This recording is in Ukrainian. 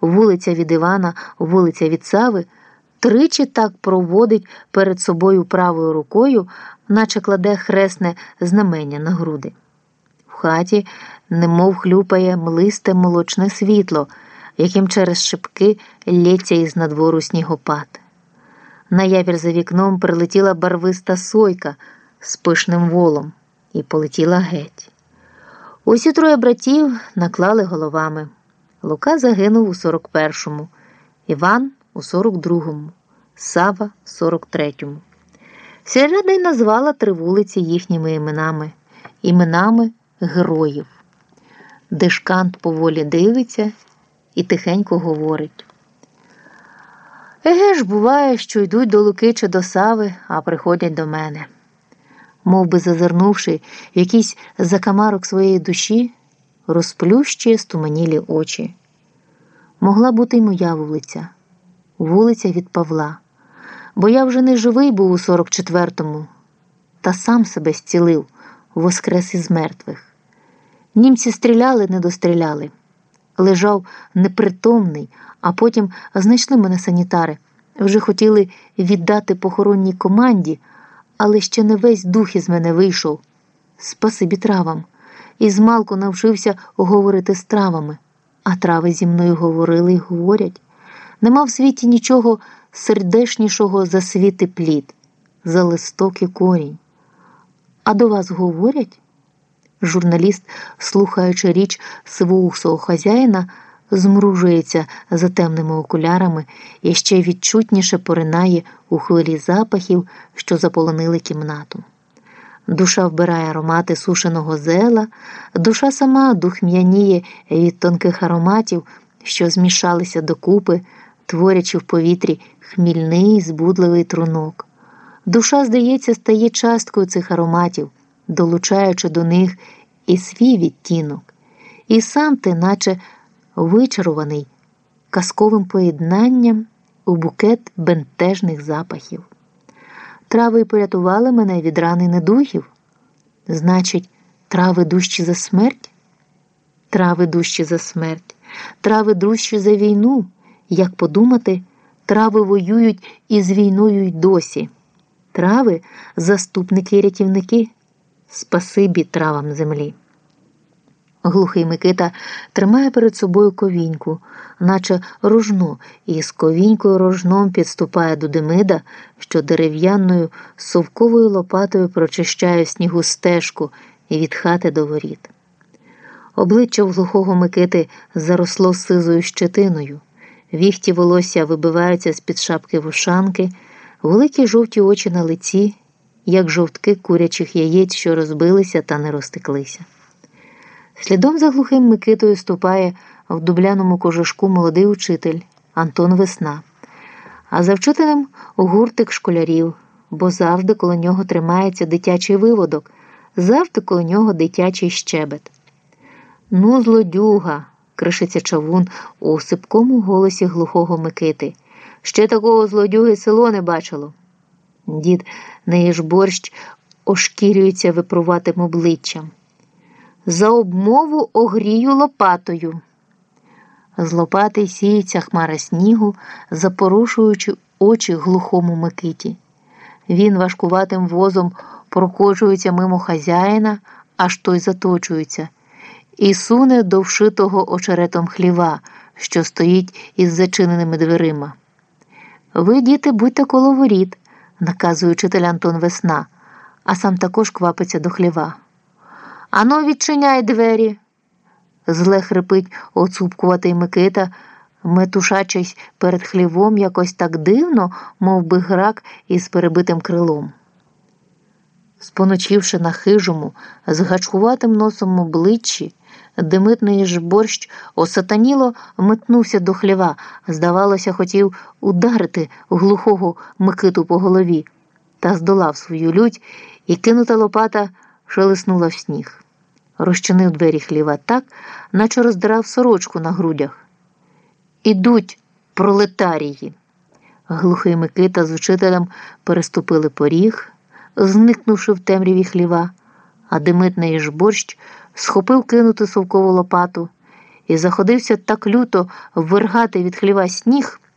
вулиця від Івана, вулиця від Сави, тричі так проводить перед собою правою рукою, наче кладе хресне знамення на груди. В хаті немов хлюпає млисте молочне світло, яким через шибки лється із надвору снігопад. На явір за вікном прилетіла барвиста сойка з пишним волом і полетіла геть. Усі троє братів наклали головами. Лука загинув у 41-му, Іван у 42-му, Сава в 43-му. Сільрада й назвала три вулиці їхніми іменами, іменами героїв. Дешкант поволі дивиться і тихенько говорить. Еге ж, буває, що йдуть до Луки чи до Сави, а приходять до мене. Мов би зазирнувши якийсь закамарок своєї душі, розплющує стуманілі очі. Могла бути й моя вулиця, вулиця від Павла, бо я вже не живий був у 44-му, та сам себе зцілив, воскрес із мертвих. Німці стріляли, не достріляли. Лежав непритомний, а потім знайшли мене санітари. Вже хотіли віддати похоронній команді, але ще не весь дух із мене вийшов. Спасибі травам. І змалку навчився говорити з травами, а трави зі мною говорили й говорять. Нема в світі нічого сердешнішого за світи плід, за листок і корінь. А до вас говорять? Журналіст, слухаючи річ сивоусого хазяїна, змружується за темними окулярами і ще відчутніше поринає у хвилі запахів, що заполонили кімнату. Душа вбирає аромати сушеного зела, душа сама духм'яніє від тонких ароматів, що змішалися докупи, творячи в повітрі хмільний, збудливий трунок. Душа, здається, стає часткою цих ароматів, долучаючи до них і свій відтінок, і сам ти, наче вичарований казковим поєднанням у букет бентежних запахів. Трави порятували мене від рани недугів. Значить, трави дужчі за смерть? Трави дужчі за смерть, трави дужчі за війну. Як подумати, трави воюють із війною й досі. Трави заступники і рятівники. Спасибі травам землі. Глухий Микита тримає перед собою ковіньку, наче рожно, і з ковінькою рожном підступає до Демида, що дерев'яною совковою лопатою прочищає снігу стежку від хати до воріт. Обличчя в глухого Микити заросло сизою щетиною, віхті волосся вибиваються з під шапки вушанки, великі жовті очі на лиці, як жовтки курячих яєць, що розбилися та не розтеклися. Слідом за глухим Микитою ступає в дубляному кожушку молодий учитель Антон Весна, а за вчителем гуртик школярів, бо завжди коло нього тримається дитячий виводок, завжди коло нього дитячий щебет. Ну, злодюга, кришиться чавун у сипкому голосі глухого Микити. Ще такого злодюги село не бачило. Дід не ж борщ ошкірюється випруватим обличчям. За обмову огрію лопатою. З лопати сіється хмара снігу, запорушуючи очі глухому Микиті. Він важкуватим возом прокочується мимо хазяїна, аж той заточується, і суне до вшитого очеретом хліва, що стоїть із зачиненими дверима. Ви, діти, будьте коло воріт, наказує учитель Антон Весна, а сам також квапиться до хліва. Ану, відчиняй двері. Зле хрипить оцупкуватий Микита, метушачись перед хлівом якось так дивно, мов би грак із перебитим крилом. Споночивши на хижому, з гачкуватим носом обличчі, Демитний ж борщ осатаніло метнувся до хліва, здавалося, хотів ударити глухого Микиту по голові, та здолав свою лють, і кинута лопата шелеснула в сніг. Розчинив двері хліва так, наче роздирав сорочку на грудях. Ідуть пролетарії. Глухий Микита з учителем переступили поріг, зникнувши в темряві хліва, а Демитний ж борщ схопив кинуту совкову лопату і заходився так люто ввергати від хліва сніг.